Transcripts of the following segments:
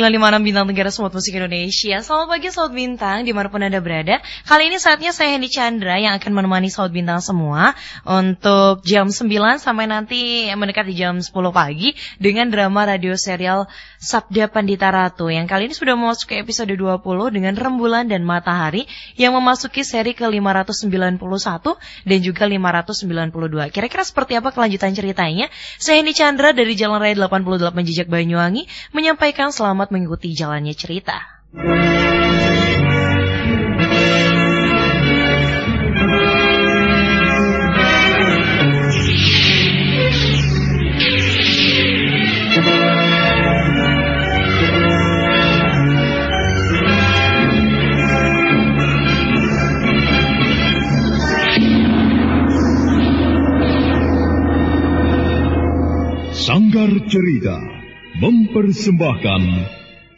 956 Bintang Tenggara Sobat Musik Indonesia. Selamat pagi Sobat Bintang di mana pun Anda berada. Kali ini saatnya saya Hendy Chandra yang akan menemani Sobat Bintang semua Untuk jam 9 sampai nanti mendekati jam 10 pagi Dengan drama radio serial Sabda Pandita Ratu Yang kali ini sudah memasuki episode 20 dengan Rembulan dan Matahari Yang memasuki seri ke-591 dan juga 592 Kira-kira seperti apa kelanjutan ceritanya? Saya Hendy Chandra dari Jalan Raya 88 Jejak Banyuwangi menyampaikan selamat mengikuti jalannya cerita. Sanggar Cerita mempersembahkan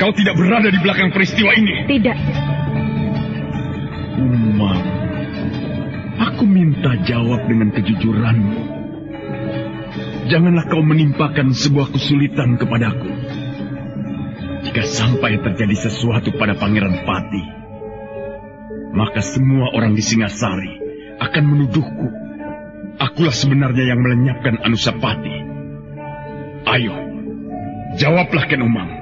Kau tidak berada di belakang peristiwa ini? Tidak. Umang, aku minta jawab dengan kejujuranmu. Janganlah kau menimpakan sebuah kesulitan kepadaku. Jika sampai terjadi sesuatu pada Pangeran Pati, maka semua orang di Singasari akan menuduhku. Akulah sebenarnya yang melenyapkan Anusapati. Ayo, jawablah Ken Umang.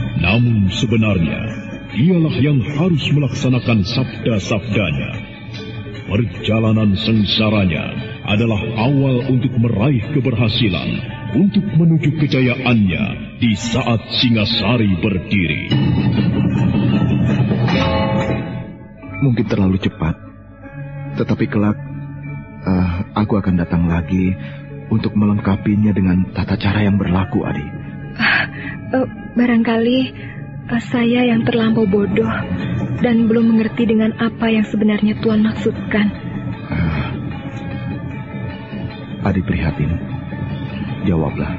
namun sebenarnya, dialah yang harus melaksanakan sabda-sabdanya. Perjalanan sengsaranya adalah awal untuk meraih keberhasilan, untuk menuju kejayaannya di saat Singasari berdiri. Mungkin terlalu cepat, tetapi kelak uh, aku akan datang lagi untuk melengkapinya dengan tata cara yang berlaku, Adi. Uh, Barangkali uh, saya yang terlampau bodoh dan belum mengerti dengan apa yang sebenarnya Tuhan maksudkan. Uh, Adi prihatin. Jawablah.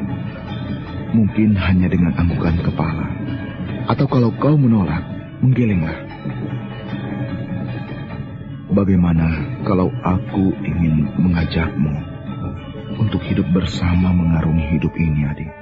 Mungkin hanya dengan anggukan kepala. Atau kalau kau menolak, menggelenglah. Bagaimana kalau aku ingin mengajakmu untuk hidup bersama mengarungi hidup ini, adik?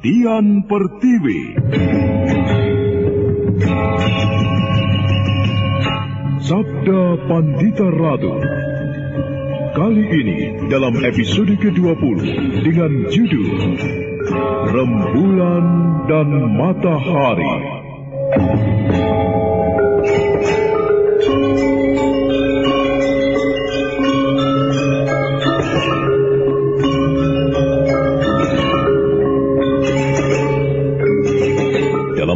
Dian Pertiwi. Sabda Pandita Ratu Kali ini dalam episode ke-20 dengan judul Rembulan dan Matahari.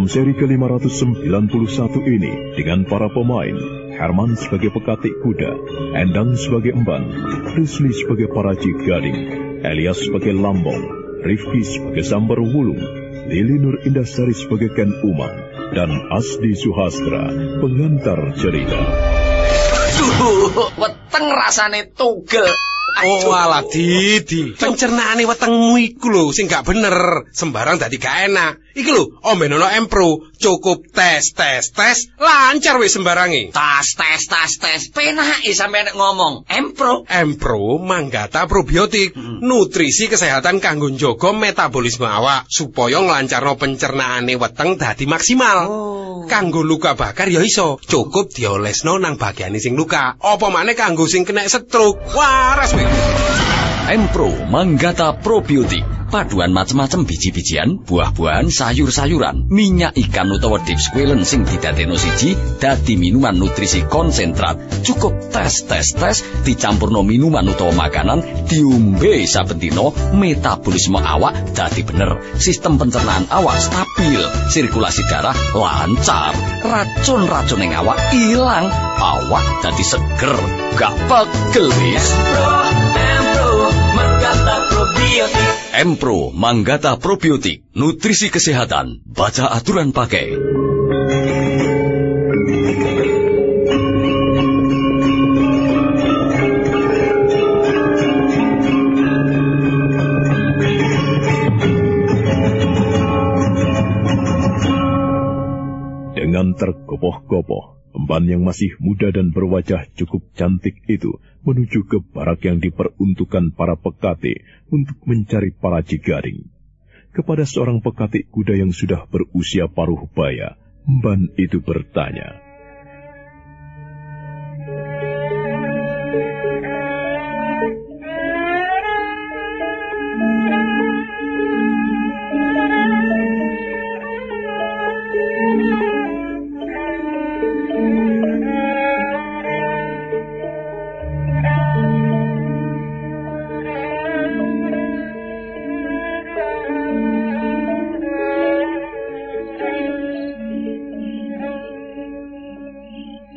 Dalam seri ke-591 ini dengan para pemain Herman sebagai pekatik kuda, Endang sebagai emban, Rusli sebagai paraji gading, Elias sebagai lambong, Rifki sebagai sambar wulung, Lili Nur Indasari sebagai Ken Umang, dan Asdi Suhastra pengantar cerita. Duh, weteng rasane tugel. Oh alah Didi, pencernaane wetengmu iku lho sing gak bener, sembarang dadi gak enak. Iki lho, ombenono Empro, cukup tes tes tes, lancar wis sembarangi. Tas tes tas tes, penake sampe nek ngomong. Empro. Empro manggata probiotik, nutrisi kesehatan kanggo njaga metabolisme awak supaya nglancarno pencernaane weteng dadi maksimal. Kanggo luka bakar ya iso, cukup diolesno nang bagian sing luka. Apa maneh kanggo sing kena stroke. Waras wis. Empro Manggata Probiotik paduan macem-macem biji-bijian, buah-buahan, sayur-sayuran, minyak ikan utawa deep squalen sing didadekno siji dadi minuman nutrisi konsentrat. Cukup tes tes tes dicampurno minuman utawa makanan diombe saben dina, metabolisme awak dadi bener, sistem pencernaan awak stabil, sirkulasi darah lancar, racun-racun ing awak ilang, awak dadi seger, gak pegel wis. Empro Manggata Probiotik, nutrisi kesehatan, baca aturan pakai. Emban yang masih muda dan berwajah cukup cantik itu menuju ke barak yang diperuntukkan para pekate untuk mencari para cigaring. Kepada seorang pekatik kuda yang sudah berusia paruh baya, emban itu bertanya,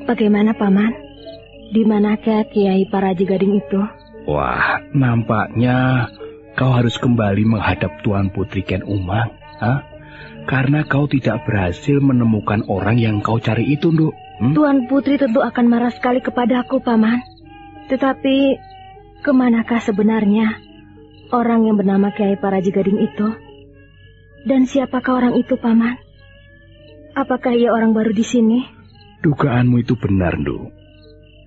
Bagaimana paman? Di manakah Kiai Paraji Gading itu? Wah, nampaknya kau harus kembali menghadap Tuan Putri Ken Umang. Hah? Karena kau tidak berhasil menemukan orang yang kau cari itu, Nduk. Hmm? Tuan Putri tentu akan marah sekali kepadaku, paman. Tetapi, ke manakah sebenarnya orang yang bernama Kiai Paraji Gading itu? Dan siapakah orang itu, paman? Apakah ia orang baru di sini? Dugaanmu itu benar, Nduk.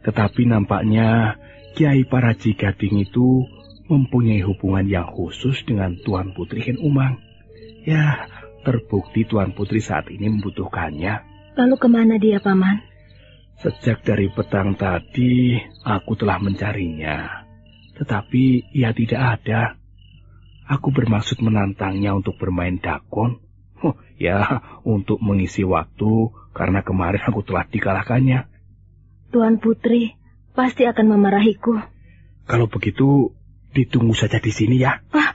Tetapi nampaknya Kiai Paraji Gading itu mempunyai hubungan yang khusus dengan Tuan Putri Ken Umang. Ya, terbukti Tuan Putri saat ini membutuhkannya. Lalu ke mana dia, paman? Sejak dari petang tadi, aku telah mencarinya. Tetapi ia tidak ada. Aku bermaksud menantangnya untuk bermain dakon. Oh, ya, untuk mengisi waktu karena kemarin aku telah dikalahkannya. Tuan Putri pasti akan memarahiku. Kalau begitu, ditunggu saja di sini ya. Ah,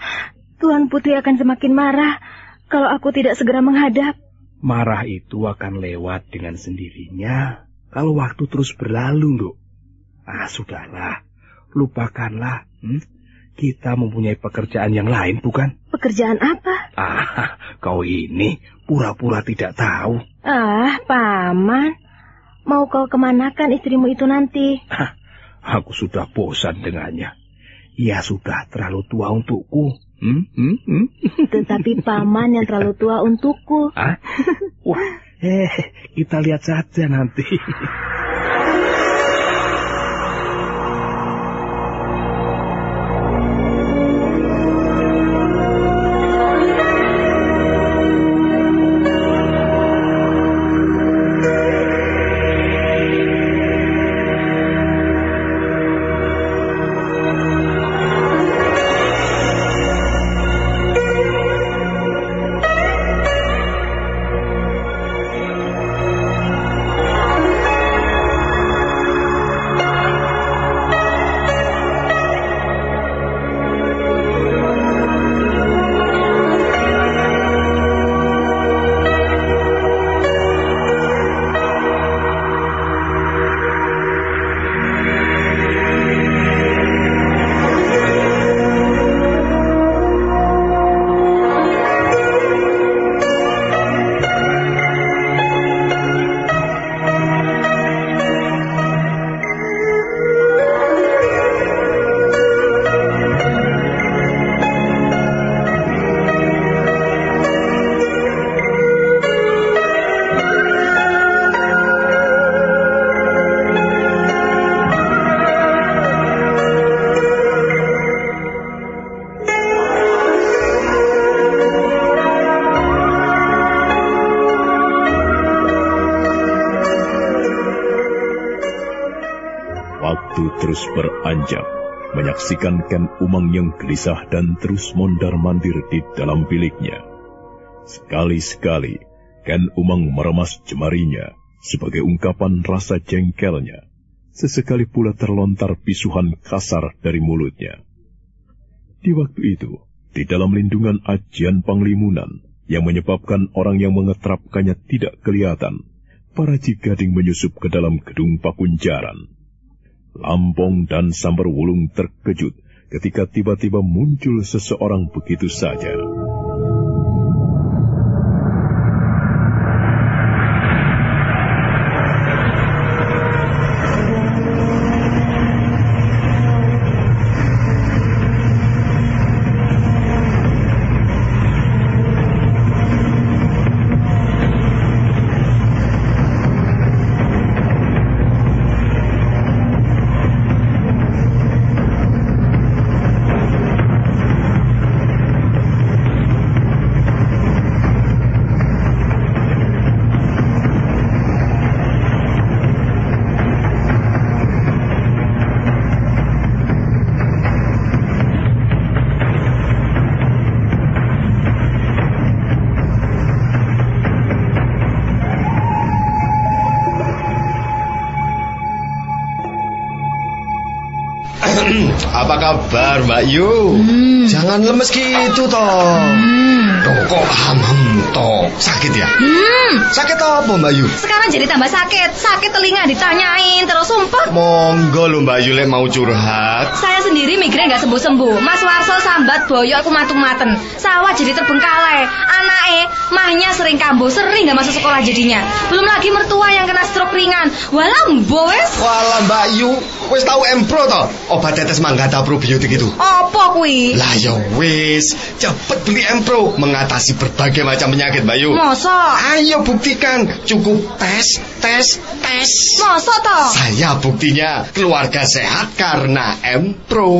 Tuan Putri akan semakin marah kalau aku tidak segera menghadap. Marah itu akan lewat dengan sendirinya kalau waktu terus berlalu, Nduk. Ah, sudahlah. Lupakanlah. Hmm? Kita mempunyai pekerjaan yang lain, bukan? Pekerjaan apa? Ah, kau ini pura-pura tidak tahu. Ah, paman. Mau kau kemanakan istrimu itu nanti? Aku sudah bosan dengannya. Ia sudah terlalu tua untukku. Hmm? Hmm? Hmm? Tetapi paman yang terlalu tua untukku. Ah? Wah, eh, kita lihat saja nanti. terus beranjak, menyaksikan Ken Umang yang gelisah dan terus mondar-mandir di dalam biliknya. Sekali-sekali, Ken Umang meremas jemarinya sebagai ungkapan rasa jengkelnya. Sesekali pula terlontar pisuhan kasar dari mulutnya. Di waktu itu, di dalam lindungan ajian panglimunan yang menyebabkan orang yang mengetrapkannya tidak kelihatan, para Cigading menyusup ke dalam gedung pakunjaran. Lampong dan Sambar Wulung terkejut ketika tiba-tiba muncul seseorang begitu saja. Mbak Yu? Hmm. Jangan lemes gitu toh. Loh, kok hamam toh? Sakit ya? Hmm. Sakit apa Mbak Yu? Sekarang jadi tambah sakit. Sakit telinga ditanyain terus sumpah. Monggo lo Mbak Yu lek mau curhat. Saya sendiri migrain nggak sembuh-sembuh. Mas Warso sambat boyo aku matung-maten. Sawah jadi terbengkalai. Anake mahnya sering kambuh, sering nggak masuk sekolah jadinya. Belum lagi mertua yang kena stroke ringan. Walah mbo wes. Walah Mbak Yu, wis tahu Empro toh? Obat tetes manggata probiotik itu. Apa kuwi? Lah ya wis, cepet beli Empro mengatasi berbagai macam penyakit Mbak Yu. Masa? Ayo buktikan, cukup tes, tes, tes. Masa toh? Saya buktinya keluarga sehat karena Empro.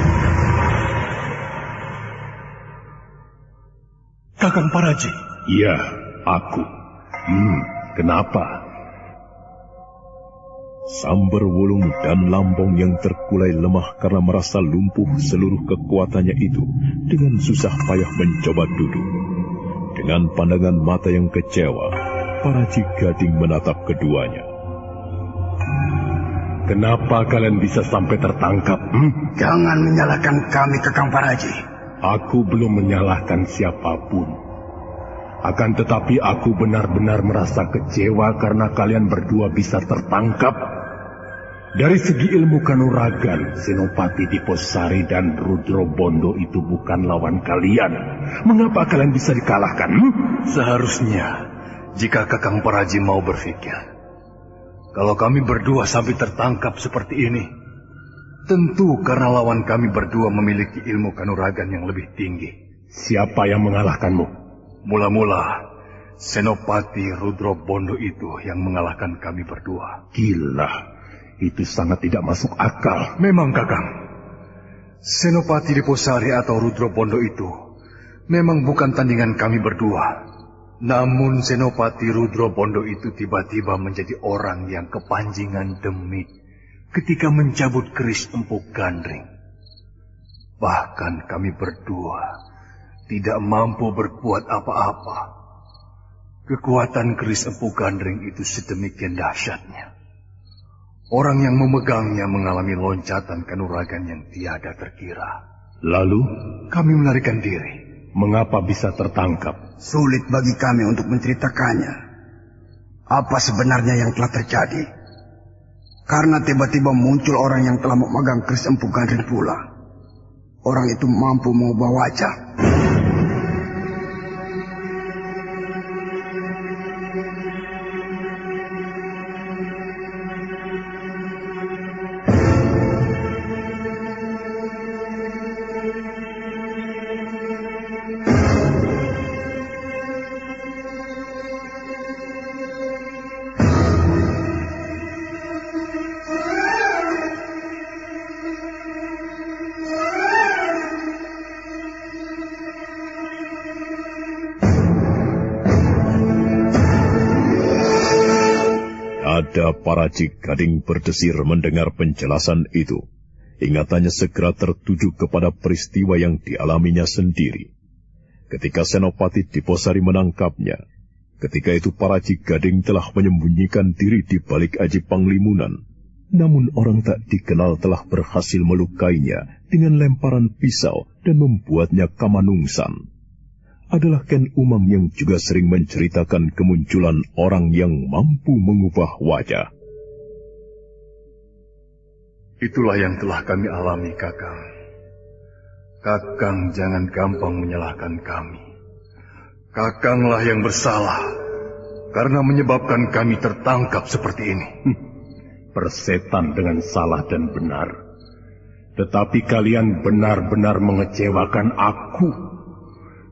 Kakang Paraji. Iya, aku. Hmm, kenapa? Sambar Wulung dan Lambong yang terkulai lemah karena merasa lumpuh seluruh kekuatannya itu dengan susah payah mencoba duduk. Dengan pandangan mata yang kecewa, para Gading menatap keduanya. Kenapa kalian bisa sampai tertangkap? Hmm? Jangan menyalahkan kami, Kakang Paraji. Aku belum menyalahkan siapa pun. Akan tetapi aku benar-benar merasa kecewa karena kalian berdua bisa tertangkap. Dari segi ilmu kanuragan, Senopati Diposari dan Rudro Bondo itu bukan lawan kalian. Mengapa kalian bisa dikalahkan? Hmm? Seharusnya, jika Kakang Paraji mau berpikir, kalau kami berdua sampai tertangkap seperti ini, tentu karena lawan kami berdua memiliki ilmu kanuragan yang lebih tinggi. Siapa yang mengalahkanmu? Mula-mula, Senopati Rudro Bondo itu yang mengalahkan kami berdua. Gila, itu sangat tidak masuk akal. Memang Kakang, Senopati Diposari atau Rudro Bondo itu memang bukan tandingan kami berdua. Namun Senopati Rudro Bondo itu tiba-tiba menjadi orang yang kepanjingan demit ketika mencabut keris empuk gandring. Bahkan kami berdua tidak mampu berbuat apa-apa. Kekuatan keris empuk gandring itu sedemikian dahsyatnya. Orang yang memegangnya mengalami loncatan kanuragan yang tiada terkira. Lalu, kami melarikan diri. Mengapa bisa tertangkap? Sulit bagi kami untuk menceritakannya. Apa sebenarnya yang telah terjadi? Karena tiba-tiba muncul orang yang telah memegang keris empuk gandring pula. Orang itu mampu mengubah wajah. Dada para Gading berdesir mendengar penjelasan itu. Ingatannya segera tertuju kepada peristiwa yang dialaminya sendiri. Ketika Senopati Diposari menangkapnya, ketika itu para Gading telah menyembunyikan diri di balik aji panglimunan. Namun orang tak dikenal telah berhasil melukainya dengan lemparan pisau dan membuatnya kamanungsan adalah Ken Umam yang juga sering menceritakan kemunculan orang yang mampu mengubah wajah. Itulah yang telah kami alami, Kakang. Kakang jangan gampang menyalahkan kami. Kakanglah yang bersalah karena menyebabkan kami tertangkap seperti ini. Persetan dengan salah dan benar. Tetapi kalian benar-benar mengecewakan aku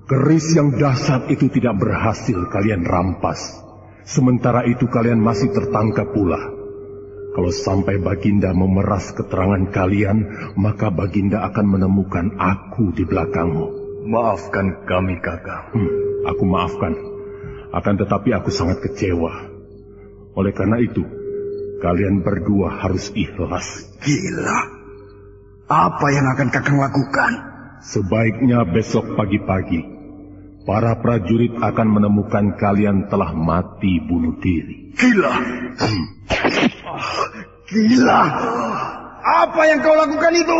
Keris yang dahsyat itu tidak berhasil kalian rampas. Sementara itu kalian masih tertangkap pula. Kalau sampai Baginda memeras keterangan kalian, maka Baginda akan menemukan aku di belakangmu. Maafkan kami, kakak. Hmm, aku maafkan. Akan tetapi aku sangat kecewa. Oleh karena itu, kalian berdua harus ikhlas. Gila. Apa yang akan kakang lakukan? Sebaiknya besok pagi-pagi para prajurit akan menemukan kalian telah mati bunuh diri. Gila! Gila! Apa yang kau lakukan itu?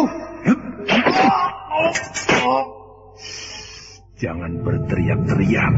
Jangan berteriak-teriak.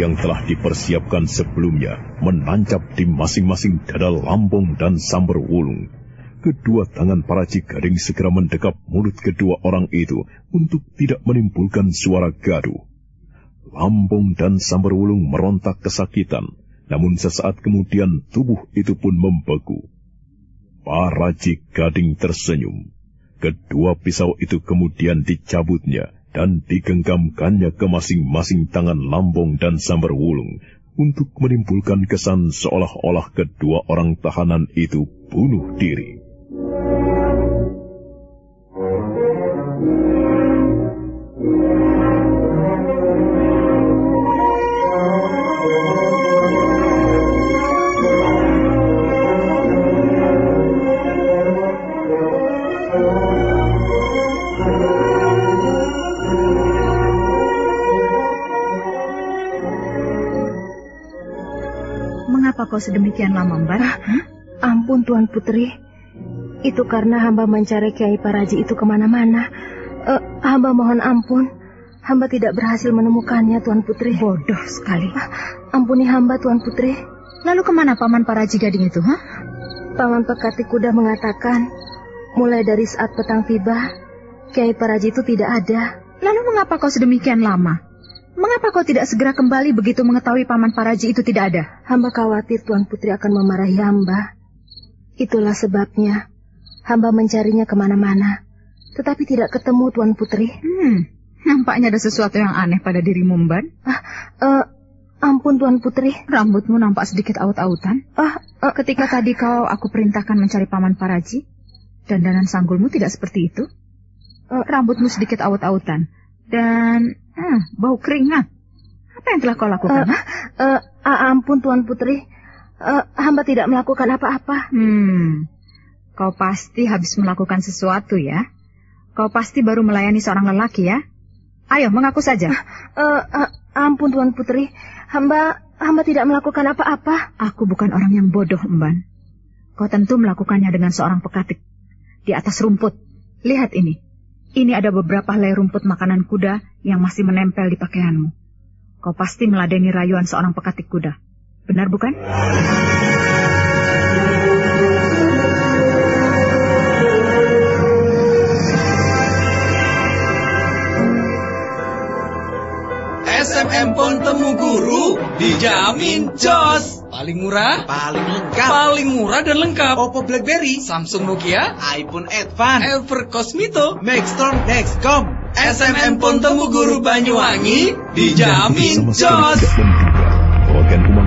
Yang telah dipersiapkan sebelumnya menancap di masing-masing dada lambung dan sambar wulung. Kedua tangan para Cigading segera mendekap mulut kedua orang itu untuk tidak menimbulkan suara gaduh. Lambung dan sambar wulung merontak kesakitan, namun sesaat kemudian tubuh itu pun membeku. Para Cigading tersenyum. Kedua pisau itu kemudian dicabutnya dan digenggamkannya ke masing-masing tangan lambung dan sambar wulung untuk menimbulkan kesan seolah-olah kedua orang tahanan itu bunuh diri. Kau sedemikian lama, Mbak? Hmm? Ampun, Tuan Putri. Itu karena hamba mencari Kiai Paraji itu ke mana-mana. Uh, hamba mohon ampun. Hamba tidak berhasil menemukannya, Tuan Putri. Bodoh sekali. Uh, ampuni hamba, Tuan Putri. Lalu ke mana Paman Paraji Gading itu, ha? Paman Pekati Kuda mengatakan, mulai dari saat petang tiba, Kiai Paraji itu tidak ada. Lalu mengapa kau sedemikian lama? Mengapa kau tidak segera kembali begitu mengetahui Paman Paraji itu tidak ada? Hamba khawatir Tuan Putri akan memarahi hamba. Itulah sebabnya hamba mencarinya ke mana-mana. Tetapi tidak ketemu Tuan Putri. Hmm, nampaknya ada sesuatu yang aneh pada dirimu, Mban. Ah, uh, ampun Tuan Putri. Rambutmu nampak sedikit aut-autan. Ah, uh, ketika uh, tadi kau aku perintahkan mencari Paman Paraji, dandanan sanggulmu tidak seperti itu. Uh, Rambutmu sedikit aut-autan. Dan Hmm, bau keringat. Apa yang telah kau lakukan? Uh, uh, ampun Tuan Putri. Uh, hamba tidak melakukan apa-apa. Hmm, kau pasti habis melakukan sesuatu ya. Kau pasti baru melayani seorang lelaki ya. Ayo, mengaku saja. Uh, uh, ampun Tuan Putri. Hamba hamba tidak melakukan apa-apa. Aku bukan orang yang bodoh, Emban. Kau tentu melakukannya dengan seorang pekatik. Di atas rumput. Lihat ini. Ini ada beberapa helai rumput makanan kuda yang masih menempel di pakaianmu. Kau pasti meladeni rayuan seorang pekatik kuda. Benar bukan? SMM Pon Temu Guru dijamin jos. Paling murah, paling lengkap, paling murah dan lengkap. Oppo BlackBerry, Samsung Nokia, iPhone Advance, Ever Cosmito, Maxstorm Nextcom. SMM pun temu guru Banyuwangi, dijamin jos.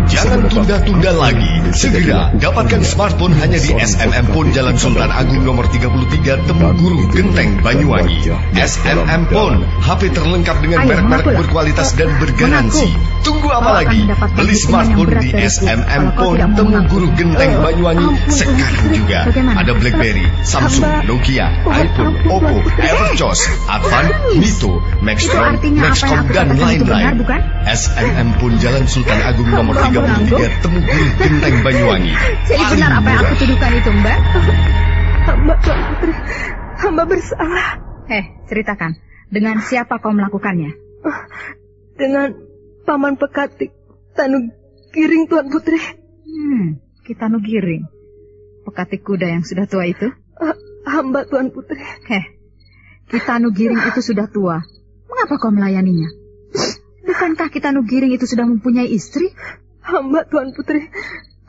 Jangan tunda-tunda lagi. Segera dapatkan smartphone hanya di SMM Pon Jalan Sultan Agung nomor 33 Temuguru Genteng Banyuwangi. SMM Pon, HP terlengkap dengan merek-merek berkualitas dan bergaransi. Tunggu apa lagi? Beli smartphone di SMM Pon Temuguru Genteng Banyuwangi. sekarang juga. Ada BlackBerry, Samsung, Nokia, iPhone, Oppo, Everchoss, Advan, Mito, Maxtron, Maxcom dan lain-lain. SMM Pon Jalan Sultan Agung nomor 33 Temuguru Genteng Banyuwangi. Jadi benar apa yang aku tuduhkan itu, Mbak? Hamba Tuan Putri, hamba bersalah. Eh, ceritakan. Dengan siapa kau melakukannya? Dengan Paman Pekatik, Tanu Giring Tuan Putri. Hmm, kita nu giring. Pekatik kuda yang sudah tua itu? Uh, hamba Tuan Putri. Heh, kita nu giring itu sudah tua. Mengapa kau melayaninya? Bukankah kita nu giring itu sudah mempunyai istri? Hamba Tuan Putri,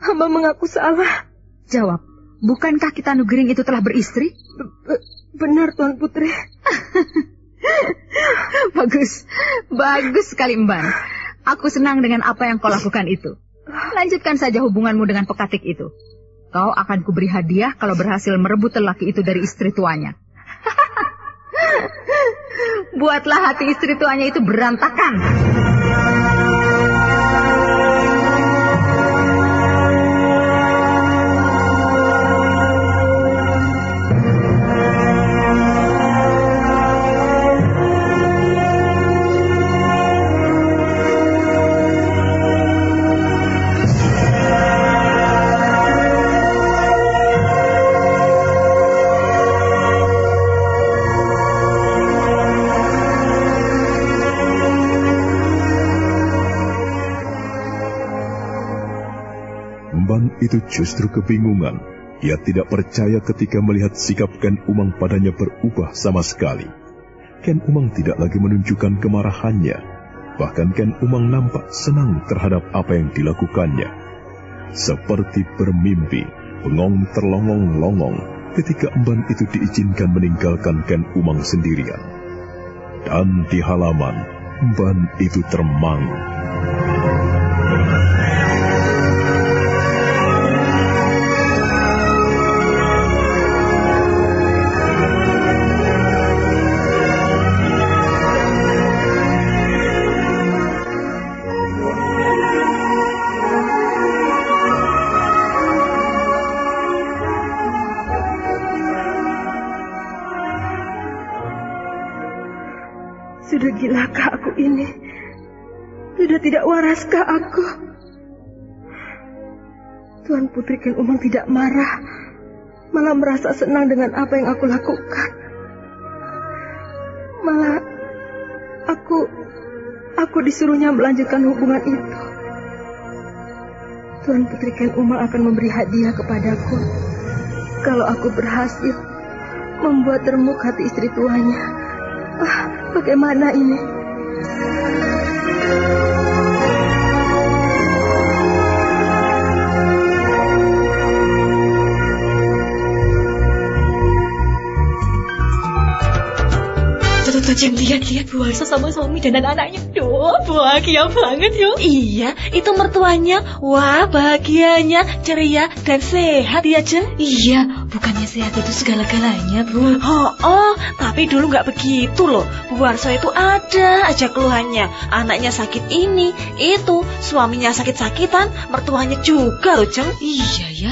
hamba mengaku salah. Jawab, bukankah kita nu giring itu telah beristri? B benar Tuan Putri. bagus, bagus sekali Mban. Aku senang dengan apa yang kau lakukan itu. Lanjutkan saja hubunganmu dengan pekatik itu. Kau akan kuberi hadiah kalau berhasil merebut lelaki itu dari istri tuanya. Buatlah hati istri tuanya itu berantakan. Itu justru kebingungan. Ia tidak percaya ketika melihat sikap Ken Umang padanya berubah sama sekali. Ken Umang tidak lagi menunjukkan kemarahannya. Bahkan Ken Umang nampak senang terhadap apa yang dilakukannya. Seperti bermimpi, Pengong terlongong-longong ketika emban itu diizinkan meninggalkan Ken Umang sendirian. Dan di halaman, emban itu termangu. Putri Ken Umang tidak marah, malah merasa senang dengan apa yang aku lakukan. Malah aku aku disuruhnya melanjutkan hubungan itu. Tuan Putri Ken Umang akan memberi hadiah kepadaku kalau aku berhasil membuat remuk hati istri tuanya. Ah, bagaimana ini? Tuh, Jeng, lihat-lihat Bu Warsa sama suami dan anak-anaknya. Duh, bahagia banget yo. Iya, itu mertuanya. Wah, bahagianya, ceria dan sehat ya, Jeng. Iya, bukannya sehat itu segala-galanya, Bu. Oh, oh, tapi dulu nggak begitu loh. Bu Warso itu ada aja keluhannya. Anaknya sakit ini, itu, suaminya sakit-sakitan, mertuanya juga loh, Jeng. Iya ya,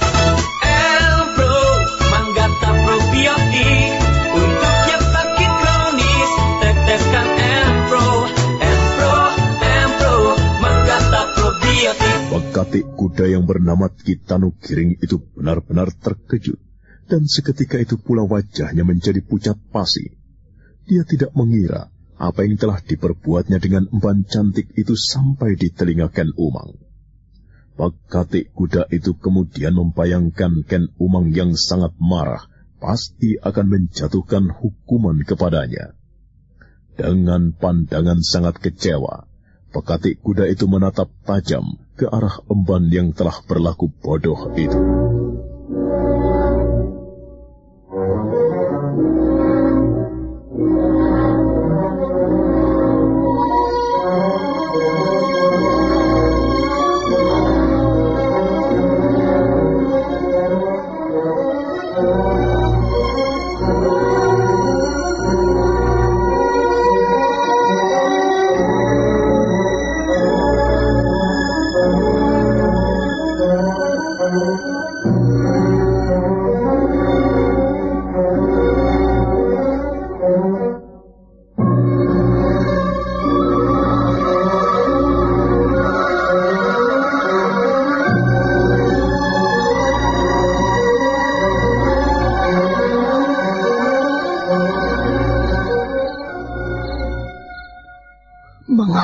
Pekatik kuda yang bernama Kitanu Giring itu benar-benar terkejut. Dan seketika itu pula wajahnya menjadi pucat pasi. Dia tidak mengira apa yang telah diperbuatnya dengan emban cantik itu sampai di telinga Ken Umang. Pekatik kuda itu kemudian membayangkan Ken Umang yang sangat marah pasti akan menjatuhkan hukuman kepadanya. Dengan pandangan sangat kecewa, Pekatik kuda itu menatap tajam ke arah emban yang telah berlaku bodoh itu.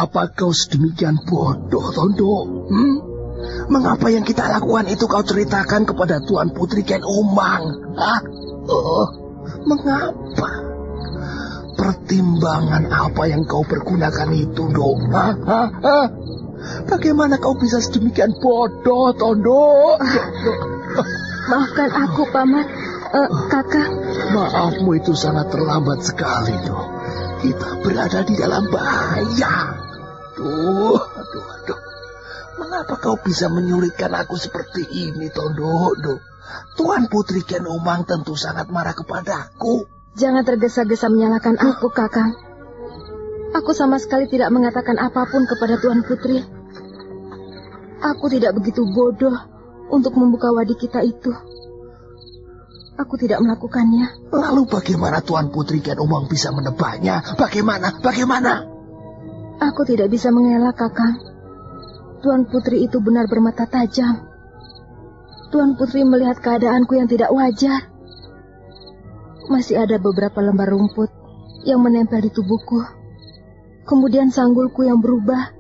Mengapa kau sedemikian bodoh, Tondo? Hmm? Mengapa yang kita lakukan itu kau ceritakan kepada Tuan Putri Ken Umang? Hah? Oh, mengapa? Pertimbangan apa yang kau pergunakan itu, dong? Hah? Hah? Hah? Bagaimana kau bisa sedemikian bodoh, Tondo? Maafkan aku, Paman. Eh, kakak. Maafmu itu sangat terlambat sekali, dong. Kita berada di dalam bahaya. Tuh, aduh, aduh. Mengapa kau bisa menyulitkan aku seperti ini, Tondo? Tuan Putri Ken Umang tentu sangat marah kepadaku. Jangan tergesa-gesa menyalahkan aku, Kakang. Aku sama sekali tidak mengatakan apa pun kepada Tuan Putri. Aku tidak begitu bodoh untuk membuka wadi kita itu. Aku tidak melakukannya. Lalu bagaimana Tuan Putri Ken Umang bisa menebaknya? Bagaimana? Bagaimana? Aku tidak bisa mengelak, Kakang. Tuan Putri itu benar bermata tajam. Tuan Putri melihat keadaanku yang tidak wajar. Masih ada beberapa lembar rumput yang menempel di tubuhku. Kemudian sanggulku yang berubah,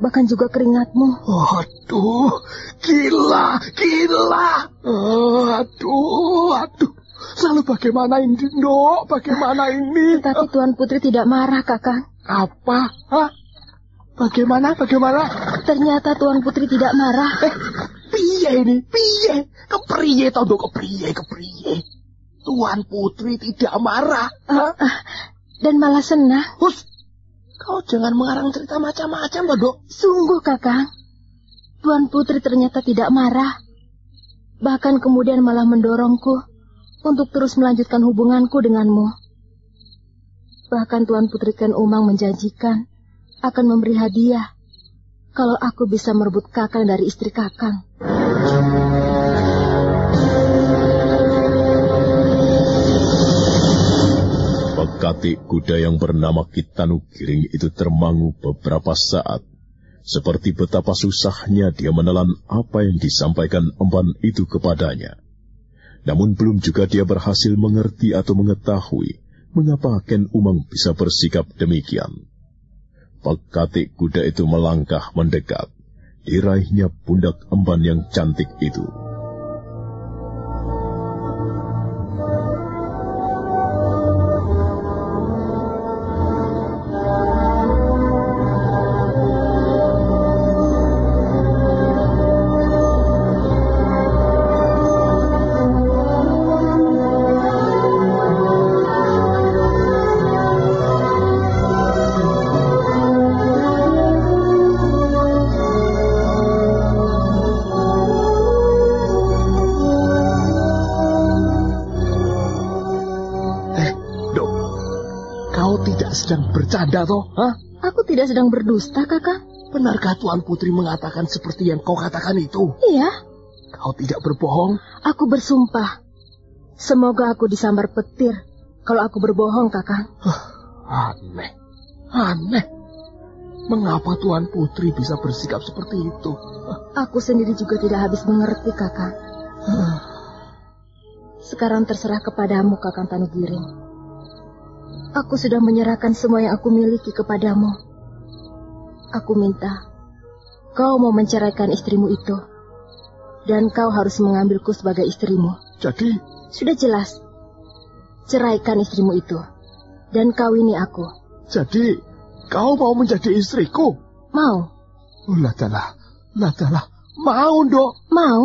bahkan juga keringatmu. Aduh, gila, gila. Oh, aduh, aduh. Lalu bagaimana ini, Dok? Bagaimana ini? Tapi Tuan Putri tidak marah, Kakang. Apa? Hah? Bagaimana? Bagaimana? Ternyata Tuan Putri tidak marah. Eh, piye ini? Piye? Kepriye, Tondo? Kepriye? Kepriye? Tuan Putri tidak marah. Uh, uh, dan malah senang. Hus, kau jangan mengarang cerita macam-macam, Dok. Sungguh, Kakang. Tuan Putri ternyata tidak marah. Bahkan kemudian malah mendorongku untuk terus melanjutkan hubunganku denganmu. Bahkan Tuan Putri Ken Umang menjanjikan akan memberi hadiah kalau aku bisa merebut kakang dari istri kakang. Pekati kuda yang bernama Kitanu Giring itu termangu beberapa saat. Seperti betapa susahnya dia menelan apa yang disampaikan emban itu kepadanya. Namun belum juga dia berhasil mengerti atau mengetahui mengapa Ken Umang bisa bersikap demikian. Pekati kuda itu melangkah mendekat. Diraihnya pundak emban yang cantik itu. Bercanda toh? Hah? Aku tidak sedang berdusta, kakak. Benarkah Tuan Putri mengatakan seperti yang kau katakan itu? Iya. Kau tidak berbohong? Aku bersumpah. Semoga aku disambar petir kalau aku berbohong, kakak. Aneh. Aneh. Mengapa Tuan Putri bisa bersikap seperti itu? Aku sendiri juga tidak habis mengerti, kakak. Sekarang terserah kepadamu, kakak Panugiring. Aku sudah menyerahkan semua yang aku miliki kepadamu. Aku minta kau mau menceraikan istrimu itu. Dan kau harus mengambilku sebagai istrimu. Jadi? Sudah jelas. Ceraikan istrimu itu. Dan kawini aku. Jadi, kau mau menjadi istriku? Mau. Ladalah, ladalah. Mau, dok. Mau.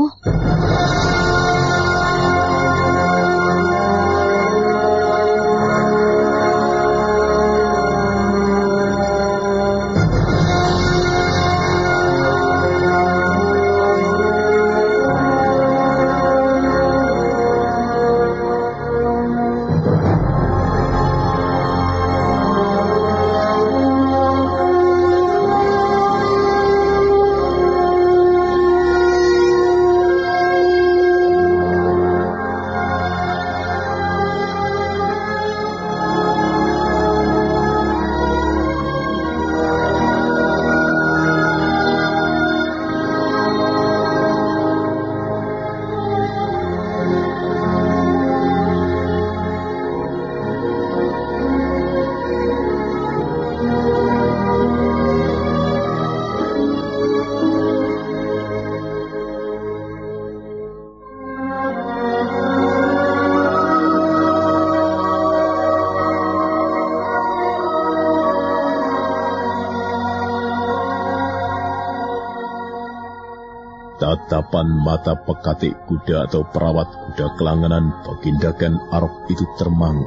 Tatapan mata pekatik kuda atau perawat kuda kelanganan Bagindakan Arok itu termangu.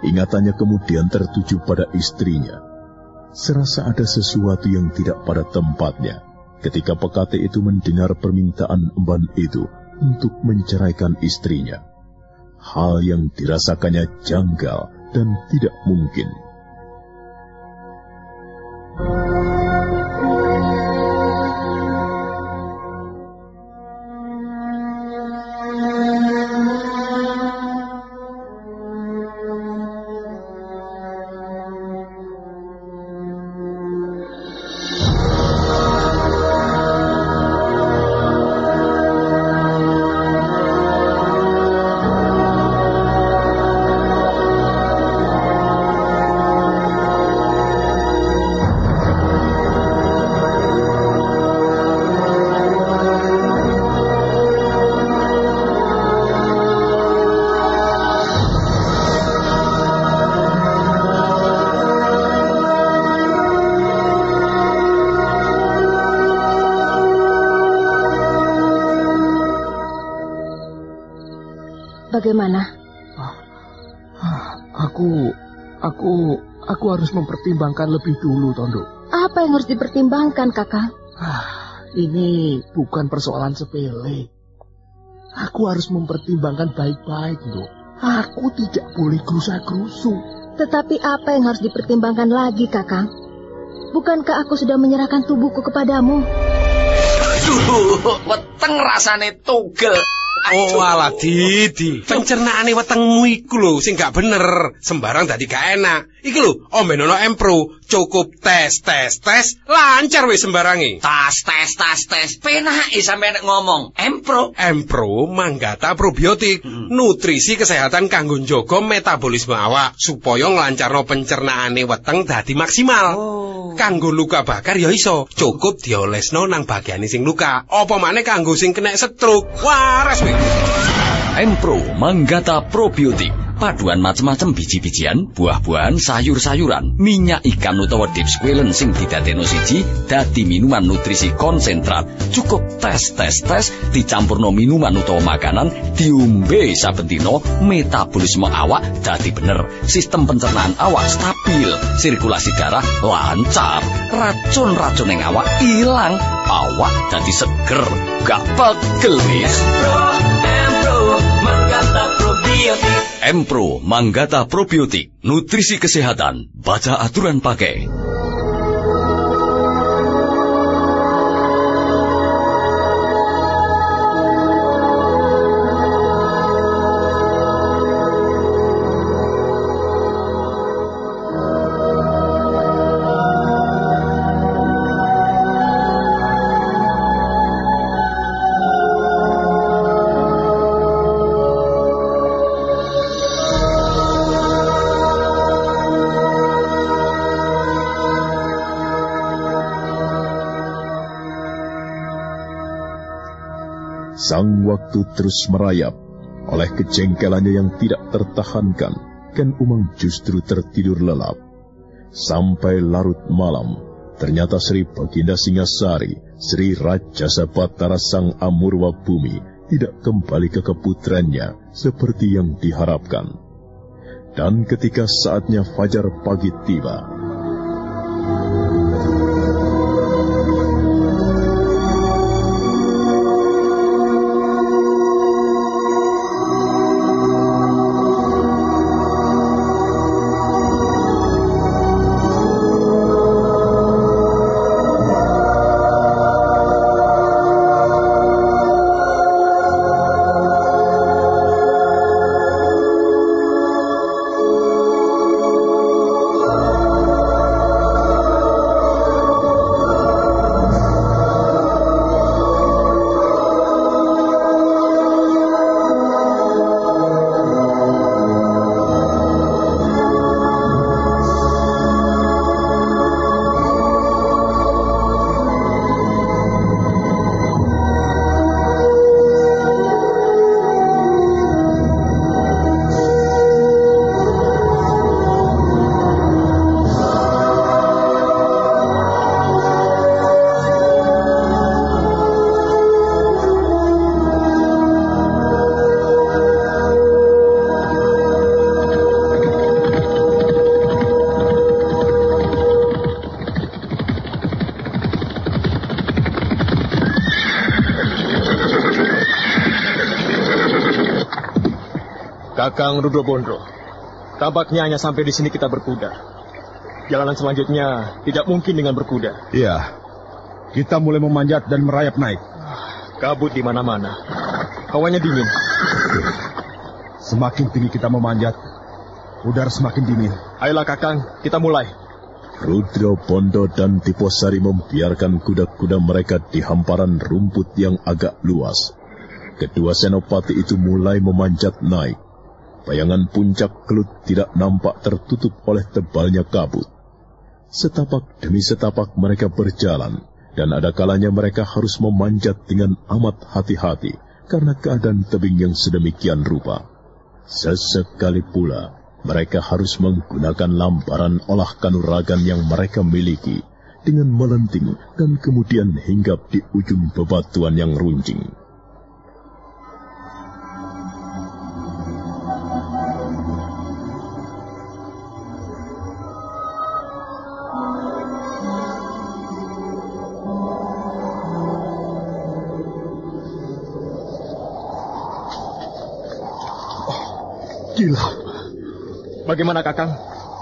Ingatannya kemudian tertuju pada istrinya. Serasa ada sesuatu yang tidak pada tempatnya ketika pekatik itu mendengar permintaan emban itu untuk menceraikan istrinya. Hal yang dirasakannya janggal dan tidak mungkin. Bagaimana? Aku, aku, aku harus mempertimbangkan lebih dulu, Tondo. Apa yang harus dipertimbangkan, kakak? Ini bukan persoalan sepele. Aku harus mempertimbangkan baik-baik, Dok. Aku tidak boleh gerusa-gerusu. Tetapi apa yang harus dipertimbangkan lagi, kakak? Bukankah aku sudah menyerahkan tubuhku kepadamu? Duh, weteng rasane tugel. Oh alah Didi, pencernaane wetengmu iku lho sing gak bener, sembarang dadi gak enak. Iki lho, ombenono Empro, cukup tes tes tes, lancar wis sembarangi. Tas tes tas tes, penake sampe nek ngomong. Empro. Empro manggata probiotik, nutrisi kesehatan kanggo njaga metabolisme awak supaya nglancarno pencernaane weteng dadi maksimal. Kanggo luka bakar ya iso, cukup diolesno nang bagian sing luka. Apa maneh kanggo sing kena stroke. Waras wis. Empro Manggata Probiotik paduan macem-macem biji-bijian, buah-buahan, sayur-sayuran, minyak ikan utawa deep squalen sing didadekno siji dadi minuman nutrisi konsentrat. Cukup tes tes tes dicampurno minuman utawa makanan diombe saben dina metabolisme awak dadi bener. Sistem pencernaan awak stabil, sirkulasi darah lancar, racun-racun ing awak ilang, awak dadi seger, gak pegel wis. Empro Manggata Probiotik, nutrisi kesehatan, baca aturan pakai. Sang waktu terus merayap. Oleh kejengkelannya yang tidak tertahankan, Ken Umang justru tertidur lelap. Sampai larut malam, ternyata Sri Baginda Singasari, Sri Raja Sabatara Sang Amurwa Bumi, tidak kembali ke keputrennya seperti yang diharapkan. Dan ketika saatnya fajar pagi tiba, Kakang Rudro Bondro, tampaknya hanya sampai di sini kita berkuda. Jalanan selanjutnya tidak mungkin dengan berkuda. Iya, kita mulai memanjat dan merayap naik. Kabut di mana-mana. Hawanya dingin. Semakin tinggi kita memanjat, udara semakin dingin. Ayolah Kakang, kita mulai. Rudro Bondo dan Tiposari membiarkan kuda-kuda mereka di hamparan rumput yang agak luas. Kedua senopati itu mulai memanjat naik. Bayangan puncak kelut tidak nampak tertutup oleh tebalnya kabut. Setapak demi setapak mereka berjalan, dan ada kalanya mereka harus memanjat dengan amat hati-hati karena keadaan tebing yang sedemikian rupa. Sesekali pula, mereka harus menggunakan lambaran olah kanuragan yang mereka miliki dengan melenting dan kemudian hinggap di ujung bebatuan yang runcing. Gila, Bagaimana Kakang?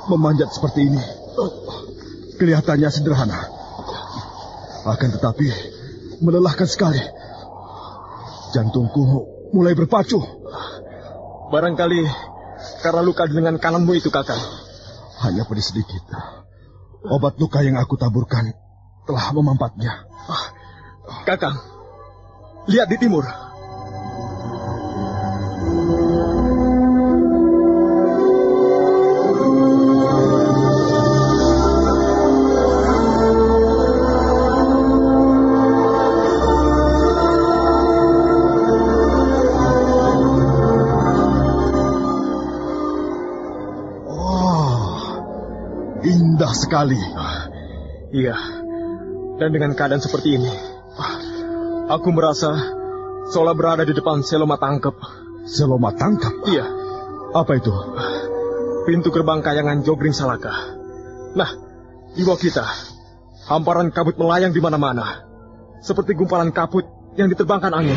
memanjat seperti ini. Kelihatannya sederhana. Akan tetapi, melelahkan sekali. Jantungku mulai berpacu. Barangkali karena luka dengan kananmu itu Kakang. Hanya pedih sedikit. Obat luka yang aku taburkan telah memampatnya. Kakang, lihat di timur. Sekali. Iya. Dan dengan keadaan seperti ini, aku merasa seolah berada di depan Seloma Tangkep. Seloma Tangkep? Iya. Apa itu? Pintu gerbang kayangan Jogring Salaka. Nah, di bawah kita, hamparan kabut melayang di mana-mana. Seperti gumpalan kabut yang diterbangkan angin.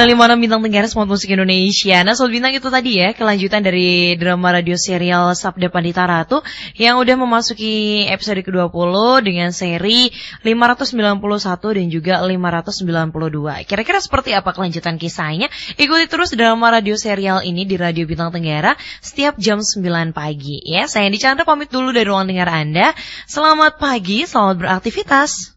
956 Bintang Tenggara Semua Musik Indonesia. Nah Sobat Bintang itu tadi ya Kelanjutan dari drama radio serial Sabda Pandita Ratu Yang udah memasuki episode ke-20 Dengan seri 591 dan juga 592 Kira-kira seperti apa kelanjutan kisahnya? Ikuti terus drama radio serial ini Di Radio Bintang Tenggara Setiap jam 9 pagi. Ya Saya Di Chandra pamit dulu dari ruang dengar Anda. Selamat pagi, selamat beraktivitas